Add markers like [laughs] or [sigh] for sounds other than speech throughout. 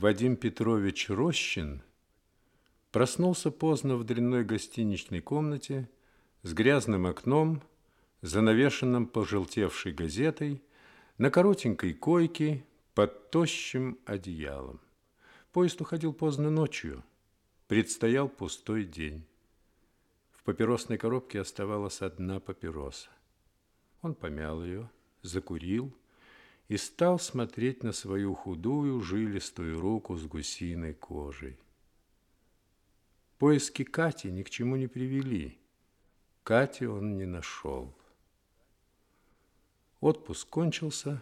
Вадим Петрович Рощин проснулся поздно в дрянной гостиничной комнате с грязным окном, занавешенным пожелтевшей газетой, на коротенькой койке под тощим одеялом. Поезд уходил поздно ночью. Предстоял пустой день. В папиросной коробке оставалась одна папироса. Он помял ее, закурил и стал смотреть на свою худую жилистую руку с гусиной кожей. Поиски Кати ни к чему не привели. Кати он не нашел. Отпуск кончился,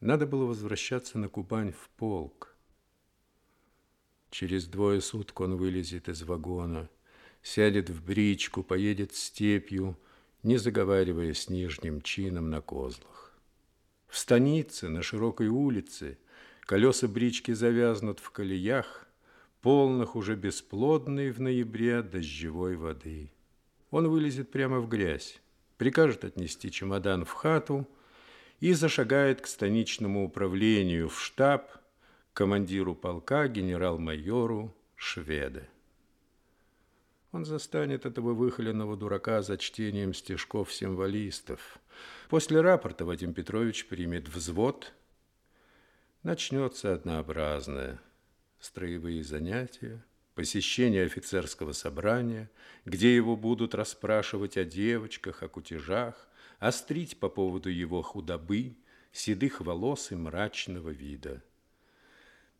надо было возвращаться на Кубань в полк. Через двое суток он вылезет из вагона, сядет в бричку, поедет степью, не заговаривая с нижним чином на козлах. В станице, на широкой улице, колеса брички завязнут в колеях, полных уже бесплодной в ноябре дождевой воды. Он вылезет прямо в грязь, прикажет отнести чемодан в хату и зашагает к станичному управлению в штаб командиру полка генерал-майору Шведа. Он застанет этого выхоленного дурака за чтением стишков символистов. После рапорта Вадим Петрович примет взвод. Начнется однообразное. Строевые занятия, посещение офицерского собрания, где его будут расспрашивать о девочках, о кутежах, острить по поводу его худобы, седых волос и мрачного вида.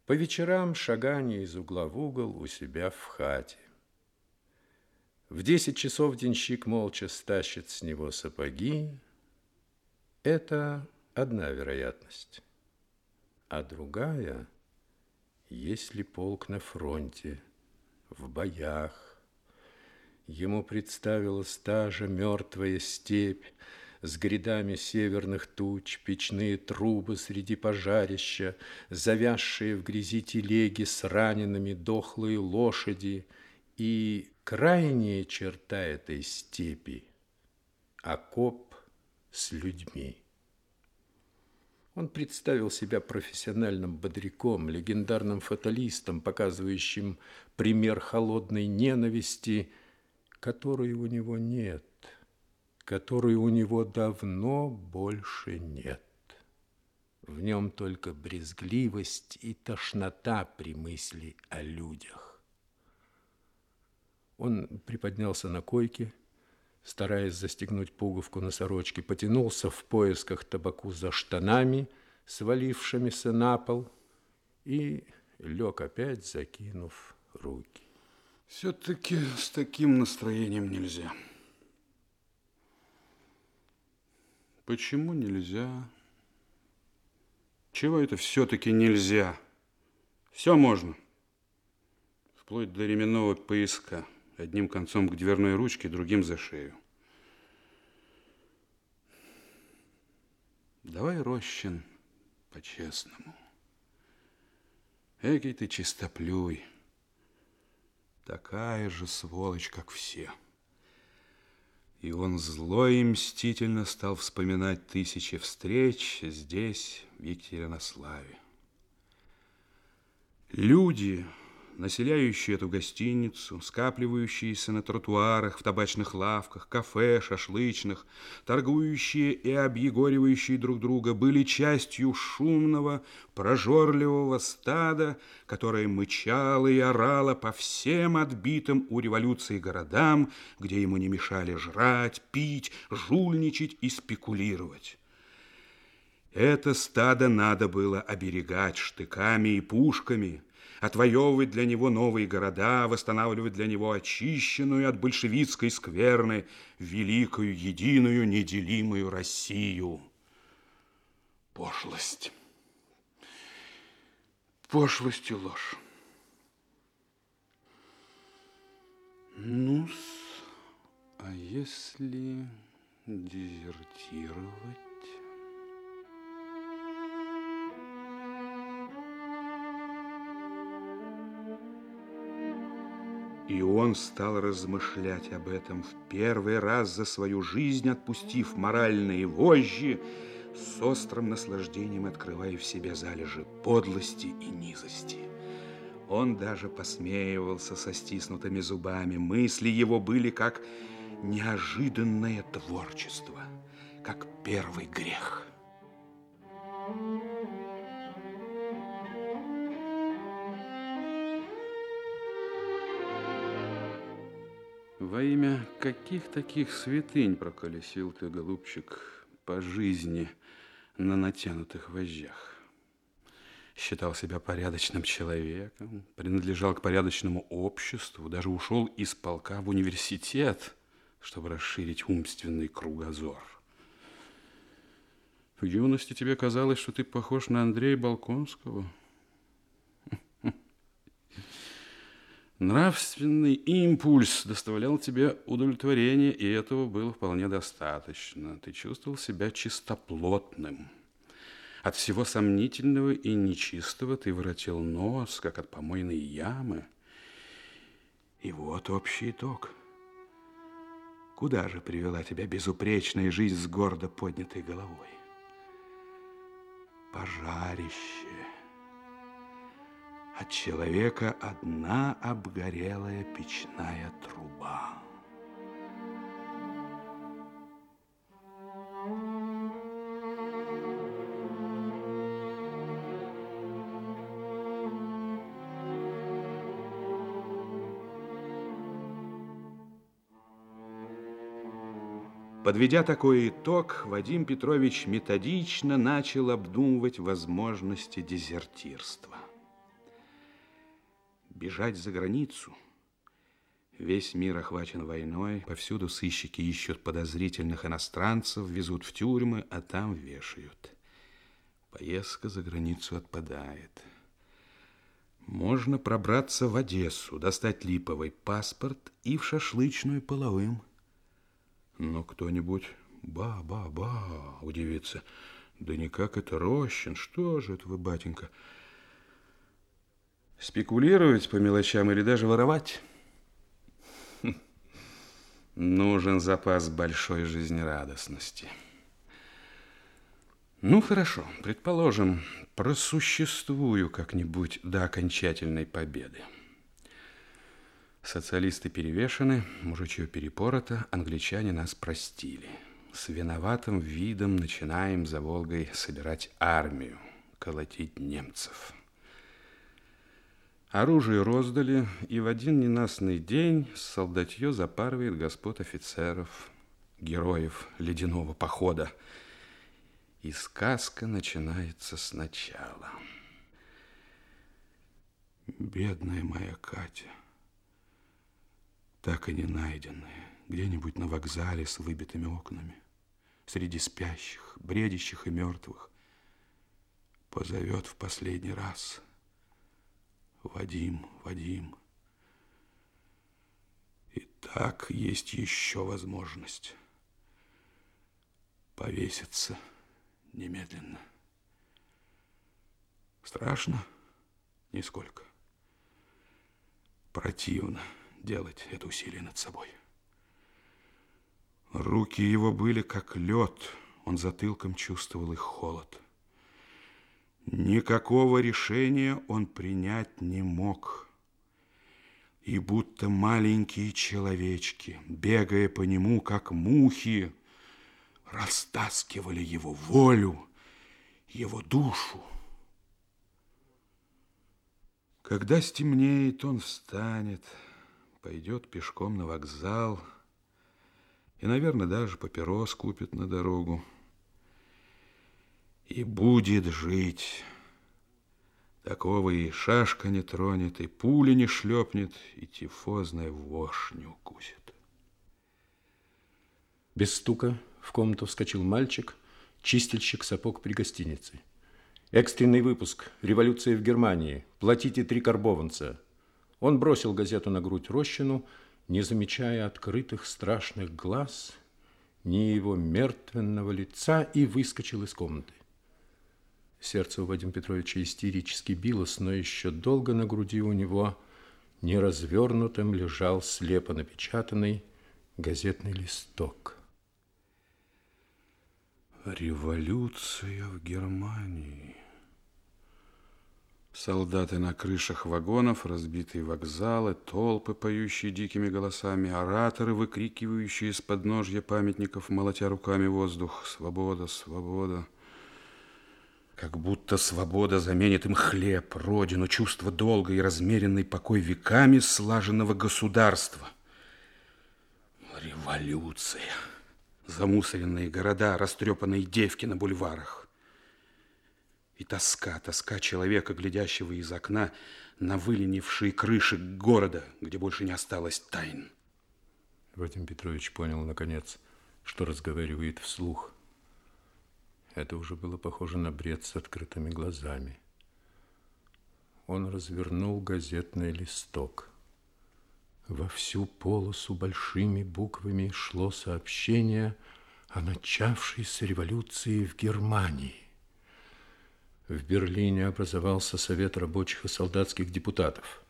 По вечерам шагание из угла в угол у себя в хате. В десять часов денщик молча стащит с него сапоги. Это одна вероятность. А другая, если полк на фронте, в боях, ему представилась та же мертвая степь, с грядами северных туч, печные трубы среди пожарища, завязшие в грязи телеги с ранеными дохлые лошади и крайняя черта этой степи – окоп с людьми. Он представил себя профессиональным бодряком, легендарным фаталистом, показывающим пример холодной ненависти, которой у него нет, которой у него давно больше нет. В нем только брезгливость и тошнота при мысли о людях. Он приподнялся на койке, стараясь застегнуть пуговку на сорочке, потянулся в поисках табаку за штанами, свалившимися на пол, и лег опять, закинув руки. Все-таки с таким настроением нельзя. Почему нельзя? Чего это все-таки нельзя? Все можно. Вплоть до ременного поиска одним концом к дверной ручке, другим за шею. Давай, Рощин, по-честному. Экий ты чистоплюй. Такая же сволочь, как все. И он зло и мстительно стал вспоминать тысячи встреч здесь, в Екатеринославе. Люди населяющие эту гостиницу, скапливающиеся на тротуарах, в табачных лавках, кафе, шашлычных, торгующие и объегоривающие друг друга, были частью шумного, прожорливого стада, которое мычало и орало по всем отбитым у революции городам, где ему не мешали жрать, пить, жульничать и спекулировать. Это стадо надо было оберегать штыками и пушками, отвоевывать для него новые города, восстанавливать для него очищенную от большевистской скверны великую, единую, неделимую Россию. Пошлость. Пошлость и ложь. ну а если дезертировать? И он стал размышлять об этом в первый раз за свою жизнь, отпустив моральные вожжи, с острым наслаждением открывая в себе залежи подлости и низости. Он даже посмеивался со стиснутыми зубами. Мысли его были как неожиданное творчество, как первый грех. Во имя каких таких святынь проколесил ты, голубчик, по жизни на натянутых вожжах? Считал себя порядочным человеком, принадлежал к порядочному обществу, даже ушел из полка в университет, чтобы расширить умственный кругозор. В юности тебе казалось, что ты похож на Андрея Балконского – Нравственный импульс доставлял тебе удовлетворение, и этого было вполне достаточно. Ты чувствовал себя чистоплотным. От всего сомнительного и нечистого ты воротил нос, как от помойной ямы. И вот общий итог. Куда же привела тебя безупречная жизнь с гордо поднятой головой? Пожарище. От человека одна обгорелая печная труба. Подведя такой итог, Вадим Петрович методично начал обдумывать возможности дезертирства бежать за границу. Весь мир охвачен войной, повсюду сыщики ищут подозрительных иностранцев, везут в тюрьмы, а там вешают. Поездка за границу отпадает. Можно пробраться в Одессу, достать липовый паспорт и в шашлычную половым. Но кто-нибудь ба-ба-ба удивится. Да никак это Рощин, что же это вы, батенька? Спекулировать по мелочам или даже воровать? Нужен запас большой жизнерадостности. Ну, хорошо, предположим, просуществую как-нибудь до окончательной победы. Социалисты перевешены, мужичье перепорото, англичане нас простили. С виноватым видом начинаем за Волгой собирать армию, колотить немцев. Оружие роздали, и в один ненастный день солдатье запарывает господ офицеров, героев ледяного похода. И сказка начинается сначала. Бедная моя Катя, так и не найденная, где-нибудь на вокзале с выбитыми окнами, среди спящих, бредящих и мертвых, позовет в последний раз – Вадим, Вадим. И так есть еще возможность повеситься немедленно. Страшно? Нисколько. Противно делать это усилие над собой. Руки его были как лед, он затылком чувствовал их холод. Никакого решения он принять не мог. И будто маленькие человечки, бегая по нему, как мухи, растаскивали его волю, его душу. Когда стемнеет, он встанет, пойдет пешком на вокзал и, наверное, даже папирос купит на дорогу. И будет жить. Такого и шашка не тронет, и пули не шлепнет, и тифозная вошь не укусит. Без стука в комнату вскочил мальчик, чистильщик сапог при гостинице. Экстренный выпуск. Революция в Германии. Платите три карбованца. Он бросил газету на грудь Рощину, не замечая открытых страшных глаз, ни его мертвенного лица, и выскочил из комнаты. Сердце у Вадима Петровича истерически билось, но еще долго на груди у него неразвернутым лежал слепо напечатанный газетный листок. Революция в Германии. Солдаты на крышах вагонов, разбитые вокзалы, толпы, поющие дикими голосами, ораторы, выкрикивающие из подножья памятников, молотя руками воздух. Свобода, свобода. Как будто свобода заменит им хлеб, родину, чувство долга и размеренный покой веками слаженного государства. Революция. Замусоренные города, растрепанные девки на бульварах. И тоска, тоска человека, глядящего из окна на выленившие крыши города, где больше не осталось тайн. Вадим Петрович понял, наконец, что разговаривает вслух. Это уже было похоже на бред с открытыми глазами. Он развернул газетный листок. Во всю полосу большими буквами шло сообщение о начавшейся революции в Германии. В Берлине образовался Совет рабочих и солдатских депутатов.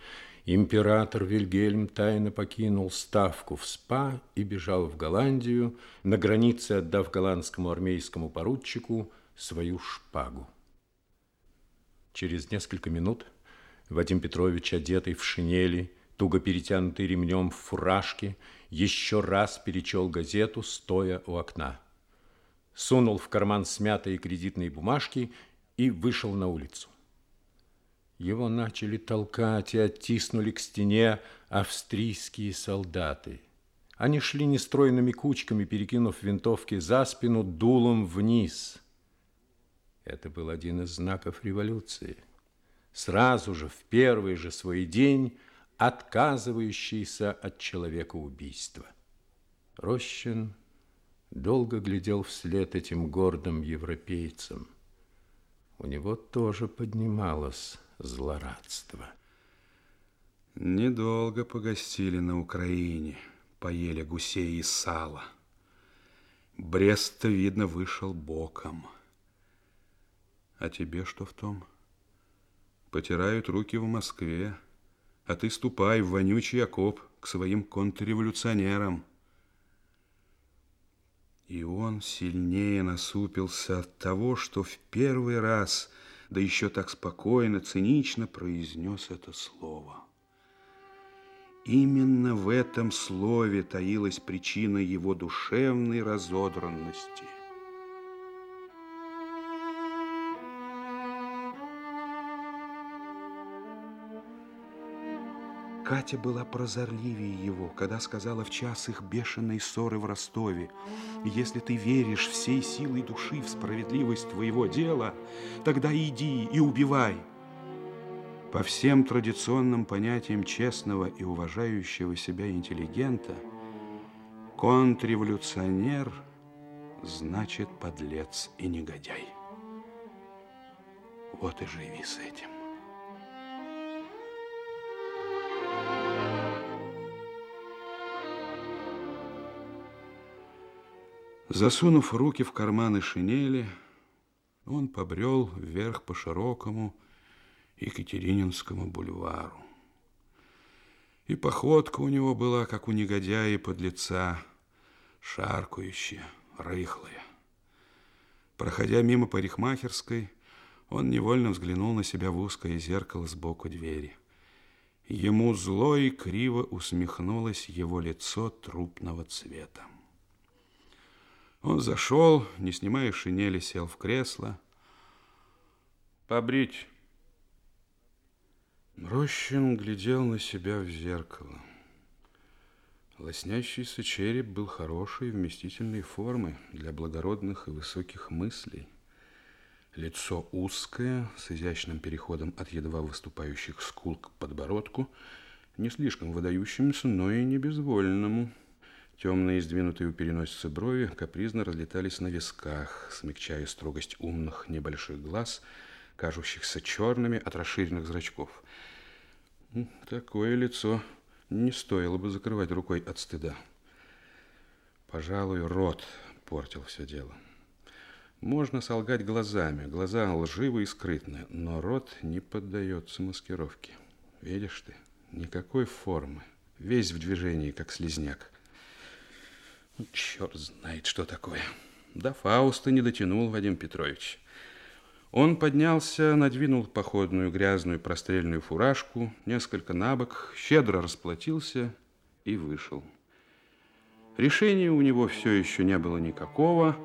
Император Вильгельм тайно покинул ставку в СПА и бежал в Голландию, на границе отдав голландскому армейскому поручику свою шпагу. Через несколько минут Вадим Петрович, одетый в шинели, туго перетянутый ремнем в фуражке, еще раз перечел газету, стоя у окна. Сунул в карман смятые кредитные бумажки и вышел на улицу. Его начали толкать и оттиснули к стене австрийские солдаты. Они шли нестройными кучками, перекинув винтовки за спину дулом вниз. Это был один из знаков революции. Сразу же, в первый же свой день, отказывающийся от человека убийства. Рощин долго глядел вслед этим гордым европейцам – у него тоже поднималось злорадство. Недолго погостили на Украине, поели гусей и сала. Брест, видно, вышел боком. А тебе что в том? Потирают руки в Москве, а ты ступай в вонючий окоп к своим контрреволюционерам. И он сильнее насупился от того, что в первый раз, да еще так спокойно, цинично произнес это слово. Именно в этом слове таилась причина его душевной разодранности – Катя была прозорливее его, когда сказала в час их бешеной ссоры в Ростове, «Если ты веришь всей силой души в справедливость твоего дела, тогда иди и убивай». По всем традиционным понятиям честного и уважающего себя интеллигента, контрреволюционер значит подлец и негодяй. Вот и живи с этим. Засунув руки в карманы шинели, он побрел вверх по широкому Екатерининскому бульвару. И походка у него была, как у негодяя под лица, шаркающая, рыхлая. Проходя мимо парикмахерской, он невольно взглянул на себя в узкое зеркало сбоку двери. Ему зло и криво усмехнулось его лицо трупного цвета. Он зашел, не снимая шинели, сел в кресло. «Побрить!» Рощин глядел на себя в зеркало. Лоснящийся череп был хорошей вместительной формы для благородных и высоких мыслей. Лицо узкое, с изящным переходом от едва выступающих скул к подбородку, не слишком выдающимся, но и не безвольному. Темные, сдвинутые у переносицы брови, капризно разлетались на висках, смягчая строгость умных небольших глаз, кажущихся черными от расширенных зрачков. Такое лицо не стоило бы закрывать рукой от стыда. Пожалуй, рот портил все дело. Можно солгать глазами, глаза лживые и скрытные, но рот не поддается маскировке. Видишь ты, никакой формы, весь в движении, как слизняк. Ну, черт знает, что такое. До Фауста не дотянул Вадим Петрович. Он поднялся, надвинул походную грязную прострельную фуражку, несколько набок, щедро расплатился и вышел. Решения у него все еще не было никакого,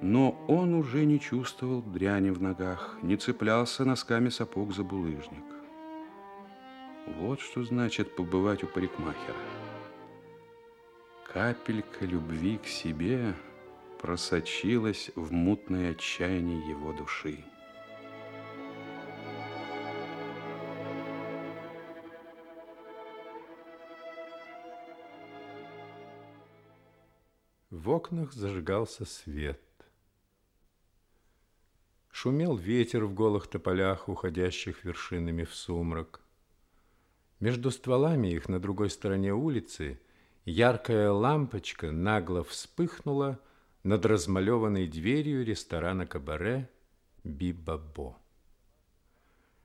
но он уже не чувствовал дряни в ногах, не цеплялся носками сапог за булыжник. Вот что значит побывать у парикмахера. Капелька любви к себе – просочилась в мутное отчаяние его души. В окнах зажигался свет. Шумел ветер в голых тополях, уходящих вершинами в сумрак. Между стволами их на другой стороне улицы яркая лампочка нагло вспыхнула над размалеванной дверью ресторана кабаре Бибабо.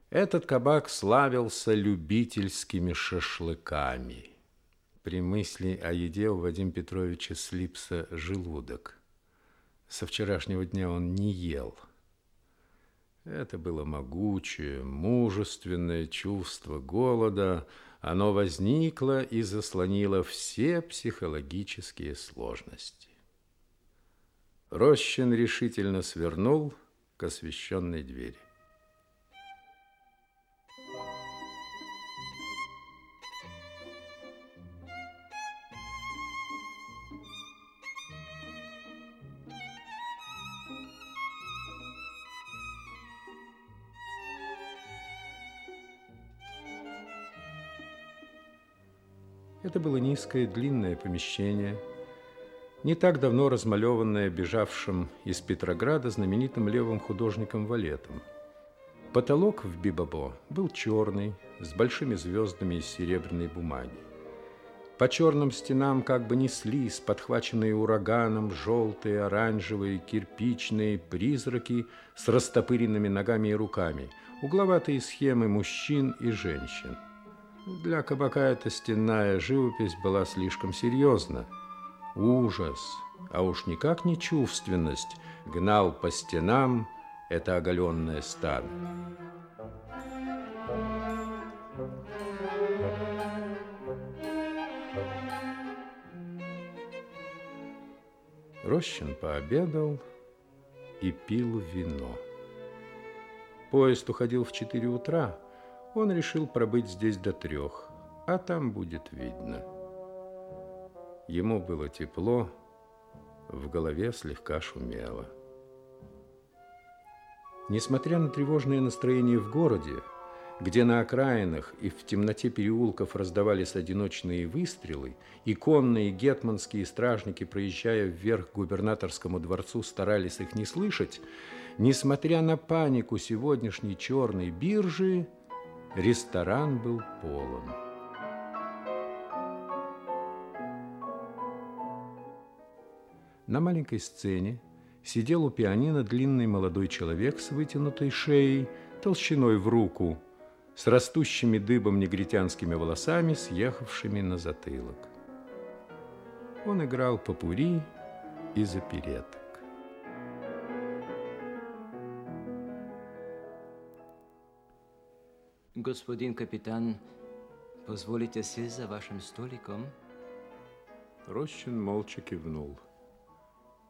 Этот кабак славился любительскими шашлыками. При мысли о еде у Вадима Петровича слипся желудок. Со вчерашнего дня он не ел. Это было могучее, мужественное чувство голода. Оно возникло и заслонило все психологические сложности. Рощин решительно свернул к освещенной двери. Это было низкое длинное помещение – не так давно размалеванная бежавшим из Петрограда знаменитым левым художником Валетом. Потолок в Бибабо был черный, с большими звездами из серебряной бумаги. По черным стенам как бы неслись, подхваченные ураганом, желтые, оранжевые, кирпичные призраки с растопыренными ногами и руками, угловатые схемы мужчин и женщин. Для кабака эта стенная живопись была слишком серьезна – ужас, а уж никак не чувственность, гнал по стенам это оголенное стадо. Рощин пообедал и пил вино. Поезд уходил в четыре утра. Он решил пробыть здесь до трех, а там будет видно. Ему было тепло, в голове слегка шумело. Несмотря на тревожное настроение в городе, где на окраинах и в темноте переулков раздавались одиночные выстрелы, и конные гетманские стражники, проезжая вверх к губернаторскому дворцу, старались их не слышать, несмотря на панику сегодняшней черной биржи, ресторан был полон. На маленькой сцене сидел у пианино длинный молодой человек с вытянутой шеей, толщиной в руку, с растущими дыбом негритянскими волосами, съехавшими на затылок. Он играл попури из опереток. Господин капитан, позволите сесть за вашим столиком? Рощин молча кивнул.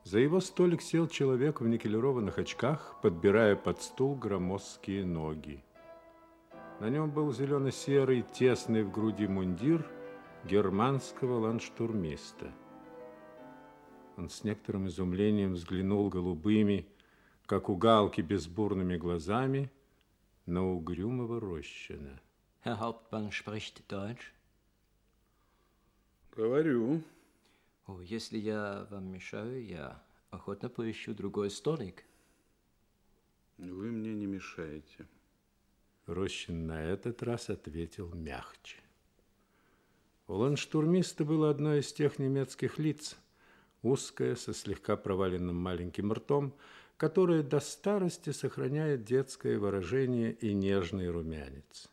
За его столик сел человек в никелированных очках, подбирая под стул громоздкие ноги. На нем был зелено-серый, тесный в груди мундир германского ландштурмиста. Он с некоторым изумлением взглянул голубыми, как у галки безбурными глазами, на угрюмого Рощина. Herr Hauptmann spricht Deutsch? Говорю. О, если я вам мешаю, я охотно поищу другой столик. Вы мне не мешаете. Рощин на этот раз ответил мягче. У ландштурмиста было одно из тех немецких лиц, узкое, со слегка проваленным маленьким ртом, которое до старости сохраняет детское выражение и нежный румянец.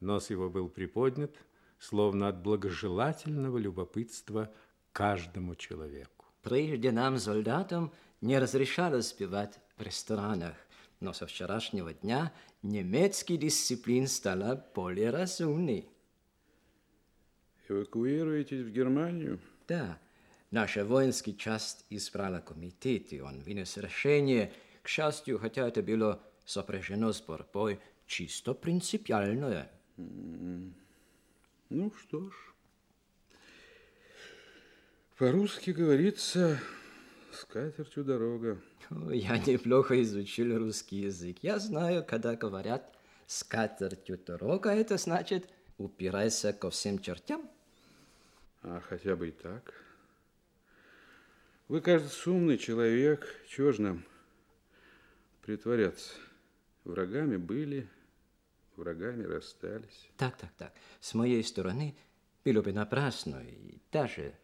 Нос его был приподнят, словно от благожелательного любопытства каждому человеку. Прежде нам, солдатам, не разрешалось пивать в ресторанах, но со вчерашнего дня немецкий дисциплин стала более разумной. Эвакуируетесь в Германию? Да, наша воинская часть избрала комитет, и он вынес решение, к счастью, хотя это было сопряжено с борьбой, чисто принципиальное. Ну что ж, по-русски говорится, с катертью дорога. Я неплохо изучил русский язык. Я знаю, когда говорят «с катертью дорога», это значит «упирайся ко всем чертям». А хотя бы и так. Вы, кажется, умный человек. Чего ж нам притворяться? Врагами были, врагами расстались. Так, так, так. С моей стороны было бы напрасно и даже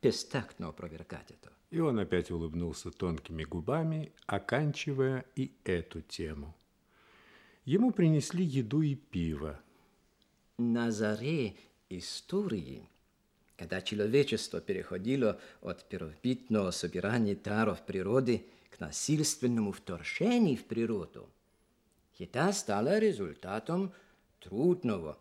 бестактно опровергать это. И он опять улыбнулся тонкими губами, оканчивая и эту тему. Ему принесли еду и пиво. На заре истории, когда человечество переходило от первобитного собирания даров природы к насильственному вторжению в природу, еда стала результатом трудного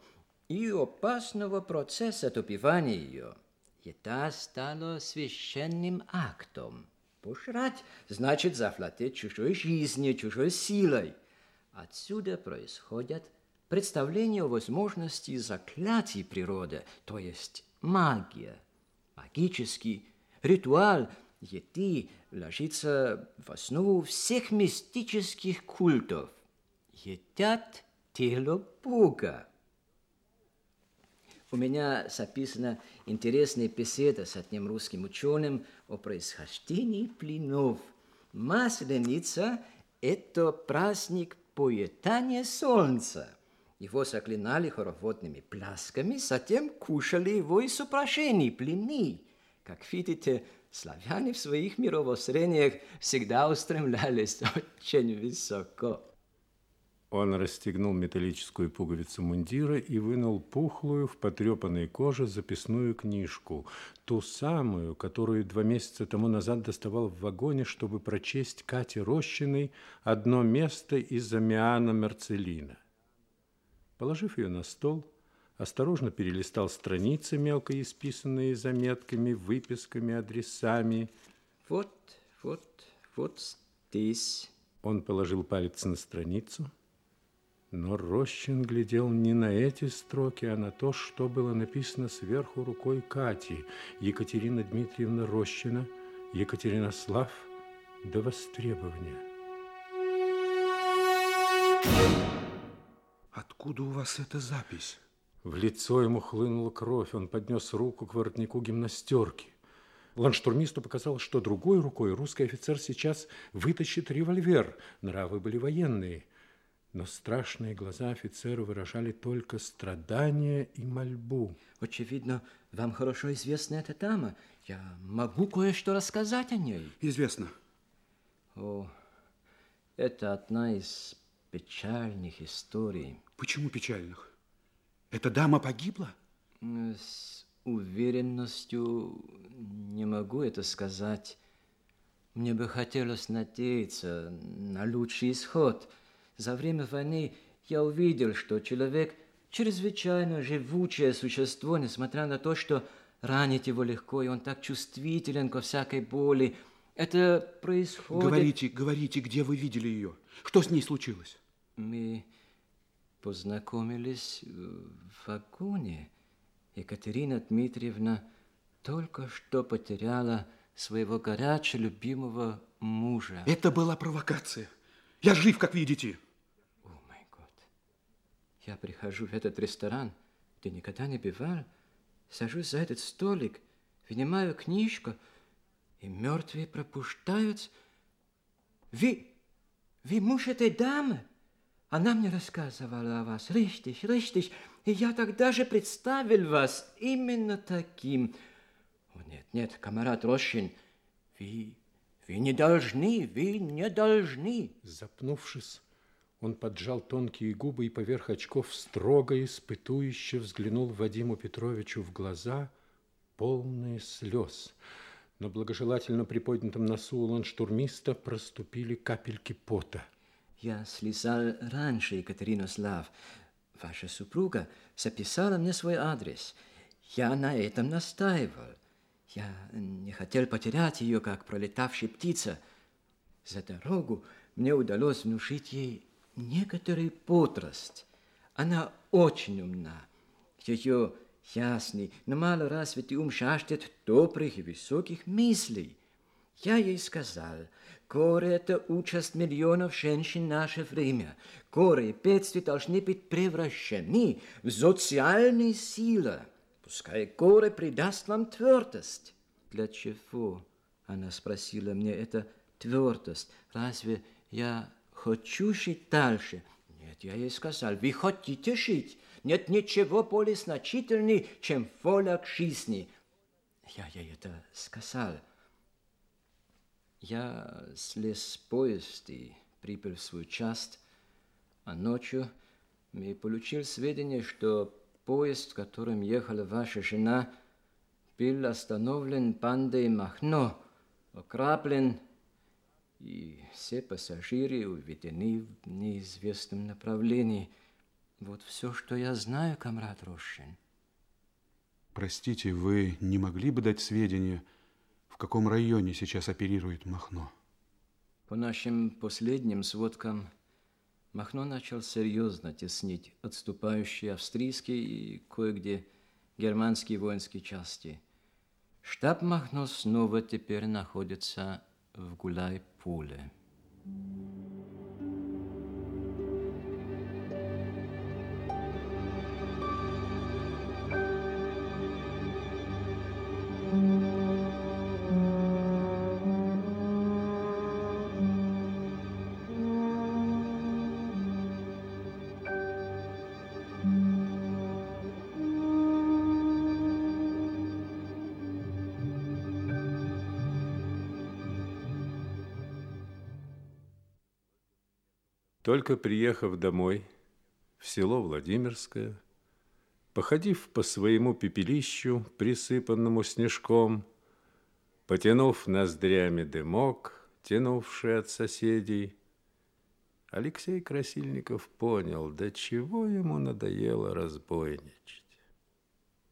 и опасного процесса добивания ее. Еда стала священным актом. Пожрать значит завладеть чужой жизнью, чужой силой. Отсюда происходят представления о возможности заклятий природы, то есть магия. Магический ритуал еды ложится в основу всех мистических культов. Едят тело Бога. У меня записана интересная беседа с одним русским ученым о происхождении пленов. Масленица – это праздник поедания солнца. Его заклинали хороводными плясками, затем кушали его из соображений, плены. Как видите, славяне в своих мировоззрениях всегда устремлялись [laughs] очень высоко. Он расстегнул металлическую пуговицу мундира и вынул пухлую в потрепанной коже записную книжку, ту самую, которую два месяца тому назад доставал в вагоне, чтобы прочесть Кате Рощиной одно место из Амиана Мерцелина. Положив ее на стол, осторожно перелистал страницы, мелко исписанные заметками, выписками, адресами. Вот, вот, вот здесь. Он положил палец на страницу, но Рощин глядел не на эти строки, а на то, что было написано сверху рукой Кати, Екатерина Дмитриевна Рощина, Екатеринослав до востребования. Откуда у вас эта запись? В лицо ему хлынула кровь, он поднес руку к воротнику гимнастерки. Ланштурмисту показалось, что другой рукой русский офицер сейчас вытащит револьвер. Нравы были военные. Но страшные глаза офицера выражали только страдания и мольбу. Очевидно, вам хорошо известна эта дама. Я могу кое-что рассказать о ней. Известно. О, это одна из печальных историй. Почему печальных? Эта дама погибла? С уверенностью не могу это сказать. Мне бы хотелось надеяться на лучший исход. За время войны я увидел, что человек чрезвычайно живучее существо, несмотря на то, что ранить его легко, и он так чувствителен ко всякой боли. Это происходит... Говорите, говорите, где вы видели ее? Что с ней случилось? Мы познакомились в вагоне. Екатерина Дмитриевна только что потеряла своего горячо любимого мужа. Это была провокация. Я жив, как видите. О, мой год. Я прихожу в этот ресторан, где никогда не бывал, сажусь за этот столик, вынимаю книжку, и мертвые пропускаются. Вы, вы муж этой дамы? Она мне рассказывала о вас. Richtig, richtig. И я тогда же представил вас именно таким. О, нет, нет, камарад Рощин, вы, вы не должны, вы не должны. Запнувшись, он поджал тонкие губы и поверх очков строго испытующе взглянул Вадиму Петровичу в глаза, полные слез. На благожелательно приподнятом носу ланштурмиста проступили капельки пота. Я слезал раньше, Екатерина Слав. Ваша супруга записала мне свой адрес. Я на этом настаивал. Я не хотел потерять ее, как пролетавшая птица. За дорогу мне удалось внушить ей некоторый потрост. Она очень умна. Ее ясный, но мало развитый ум жаждет добрых и высоких мыслей. Я ей сказал, горе – это участь миллионов женщин в наше время. Горе и бедствия должны быть превращены в социальные силы. Пускай горе придаст вам твердость. Для чего? Она спросила мне, это твердость. Разве я хочу жить дальше? Нет, я ей сказал, вы хотите жить. Нет ничего более значительней, чем воля к жизни. Я ей это сказал. Я слез с поезда и прибыл в свою часть, а ночью мне получил сведения, что поезд, которым ехала ваша жена, был остановлен бандой Махно, окраплен, и все пассажиры уведены в неизвестном направлении. Вот все, что я знаю, комрад Рощин. Простите, вы не могли бы дать сведения, в каком районе сейчас оперирует Махно? По нашим последним сводкам, Махно начал серьезно теснить отступающие австрийские и кое-где германские воинские части. Штаб Махно снова теперь находится в Гулай-Пуле. Только приехав домой, в село Владимирское, походив по своему пепелищу, присыпанному снежком, потянув ноздрями дымок, тянувший от соседей, Алексей Красильников понял, до чего ему надоело разбойничать.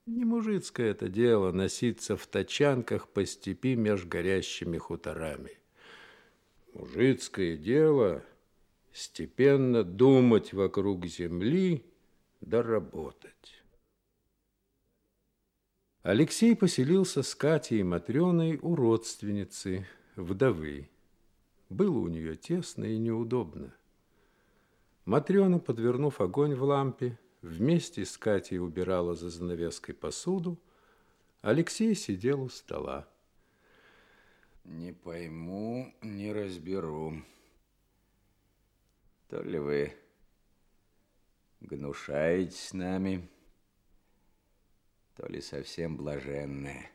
Не мужицкое это дело носиться в тачанках по степи меж горящими хуторами. Мужицкое дело — степенно думать вокруг земли да работать. Алексей поселился с Катей и Матрёной у родственницы, вдовы. Было у нее тесно и неудобно. Матрёна, подвернув огонь в лампе, вместе с Катей убирала за занавеской посуду, Алексей сидел у стола. Не пойму, не разберу. То ли вы гнушаетесь нами, то ли совсем блаженные.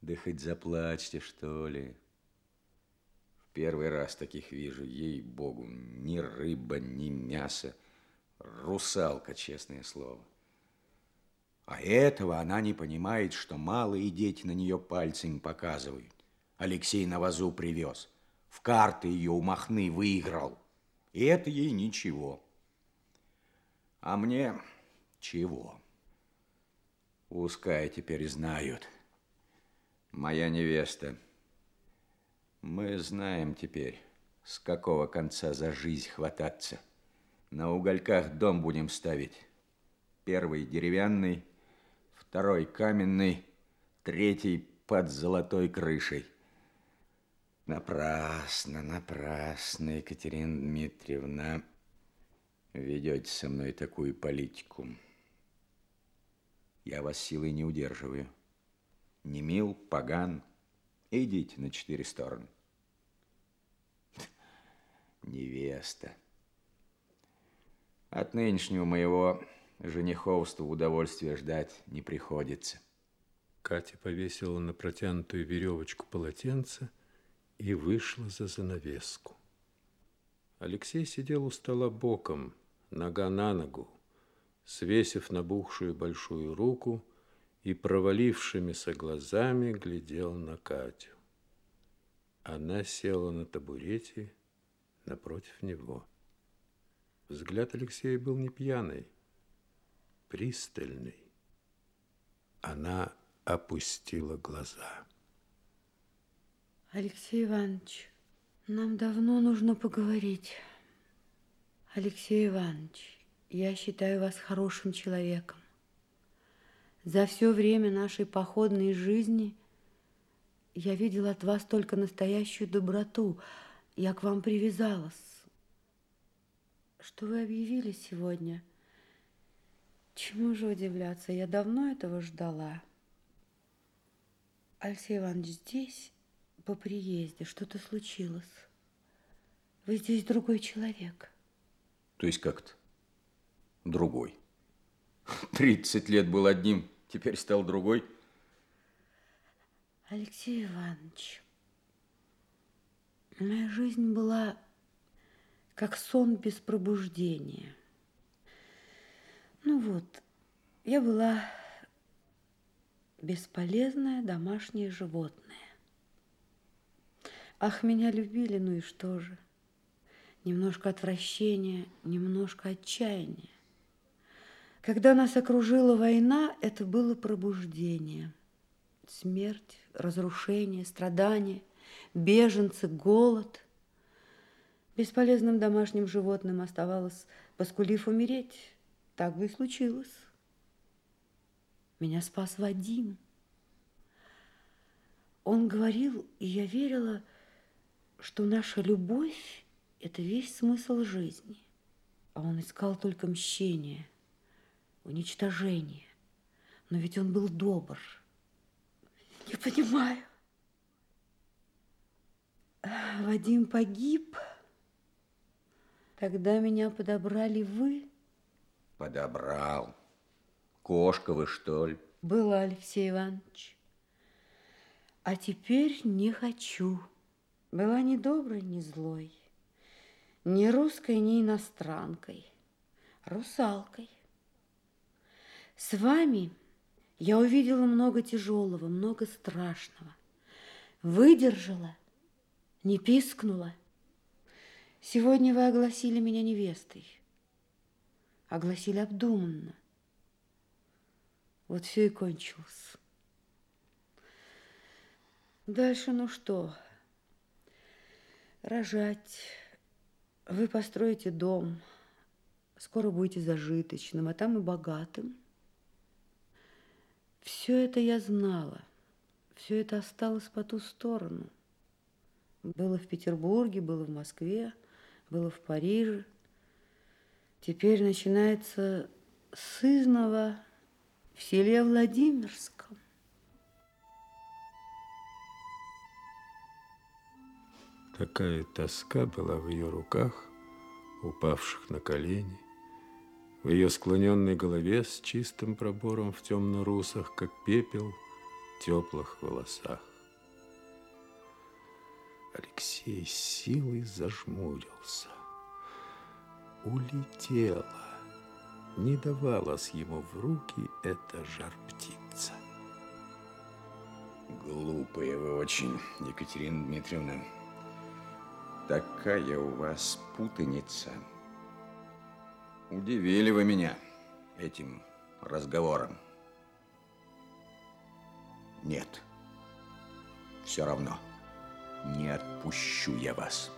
Да хоть заплачьте, что ли. В первый раз таких вижу, ей-богу, ни рыба, ни мясо. Русалка, честное слово. А этого она не понимает, что малые дети на нее пальцами показывают. Алексей на вазу привез – в карты ее у Махны выиграл. И это ей ничего. А мне чего? Пускай теперь знают. Моя невеста. Мы знаем теперь, с какого конца за жизнь хвататься. На угольках дом будем ставить. Первый деревянный, второй каменный, третий под золотой крышей. Напрасно, напрасно, Екатерина Дмитриевна, ведете со мной такую политику. Я вас силой не удерживаю. Не мил, поган, идите на четыре стороны. [laughs] Невеста. От нынешнего моего жениховства удовольствия ждать не приходится. Катя повесила на протянутую веревочку полотенце и вышла за занавеску. Алексей сидел у стола боком, нога на ногу, свесив набухшую большую руку и провалившимися глазами глядел на Катю. Она села на табурете напротив него. Взгляд Алексея был не пьяный, пристальный. Она опустила глаза. Алексей Иванович, нам давно нужно поговорить. Алексей Иванович, я считаю вас хорошим человеком. За все время нашей походной жизни я видела от вас только настоящую доброту. Я к вам привязалась. Что вы объявили сегодня? Чему же удивляться? Я давно этого ждала. Алексей Иванович здесь по приезде что-то случилось. Вы здесь другой человек. То есть как-то другой. [laughs] Тридцать лет был одним, теперь стал другой. Алексей Иванович, моя жизнь была как сон без пробуждения. Ну вот, я была бесполезное домашнее животное. Ах, меня любили, ну и что же? Немножко отвращения, немножко отчаяния. Когда нас окружила война, это было пробуждение. Смерть, разрушение, страдания, беженцы, голод. Бесполезным домашним животным оставалось, поскулив, умереть. Так бы и случилось. Меня спас Вадим. Он говорил, и я верила, что наша любовь – это весь смысл жизни. А он искал только мщение, уничтожение. Но ведь он был добр. Не понимаю. Вадим погиб. Тогда меня подобрали вы. Подобрал. Кошка вы, что ли? Была, Алексей Иванович. А теперь не хочу. Была ни доброй, ни злой, ни русской, ни иностранкой, русалкой. С вами я увидела много тяжелого, много страшного. Выдержала, не пискнула. Сегодня вы огласили меня невестой. Огласили обдуманно. Вот все и кончилось. Дальше ну что? Рожать. Вы построите дом. Скоро будете зажиточным, а там и богатым. Все это я знала. Все это осталось по ту сторону. Было в Петербурге, было в Москве, было в Париже. Теперь начинается сызново в селе Владимирском. Такая тоска была в ее руках, упавших на колени, в ее склоненной голове с чистым пробором в темно-русах, как пепел, теплых волосах. Алексей силой зажмурился. Улетела не давалась ему в руки эта жар-птица. Глупые вы очень, Екатерина Дмитриевна. Такая у вас путаница. Удивили вы меня этим разговором. Нет, все равно не отпущу я вас.